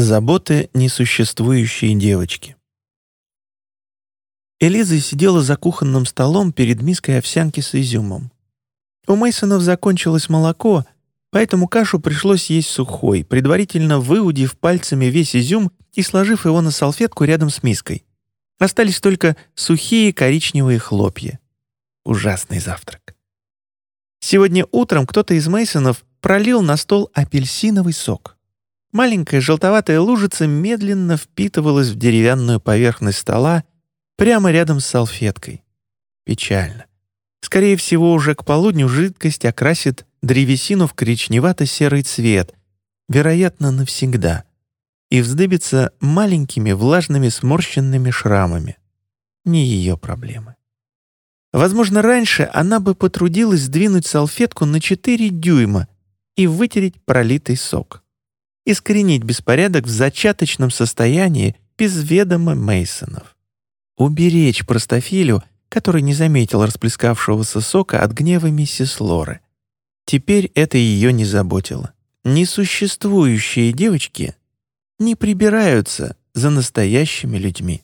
Заботы несуществующей девочки. Элиза сидела за кухонным столом перед миской овсянки с изюмом. У Мейсонов закончилось молоко, поэтому кашу пришлось есть сухой, предварительно выудив пальцами весь изюм и сложив его на салфетку рядом с миской. Остались только сухие коричневые хлопья. Ужасный завтрак. Сегодня утром кто-то из Мейсонов пролил на стол апельсиновый сок. Маленькая желтоватая лужица медленно впитывалась в деревянную поверхность стола прямо рядом с салфеткой. Печально. Скорее всего, уже к полудню жидкость окрасит древесину в коричневато-серый цвет, вероятно, навсегда, и вздыбится маленькими влажными сморщенными шрамами. Не ее проблемы. Возможно, раньше она бы потрудилась сдвинуть салфетку на 4 дюйма и вытереть пролитый сок искоренить беспорядок в зачаточном состоянии без ведома Мейсонов. Уберечь простофилю, который не заметил расплескавшегося сока от гнева миссис Лоры. Теперь это ее не заботило. Несуществующие девочки не прибираются за настоящими людьми.